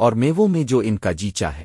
اور میووں میں جو ان کا جی چاہے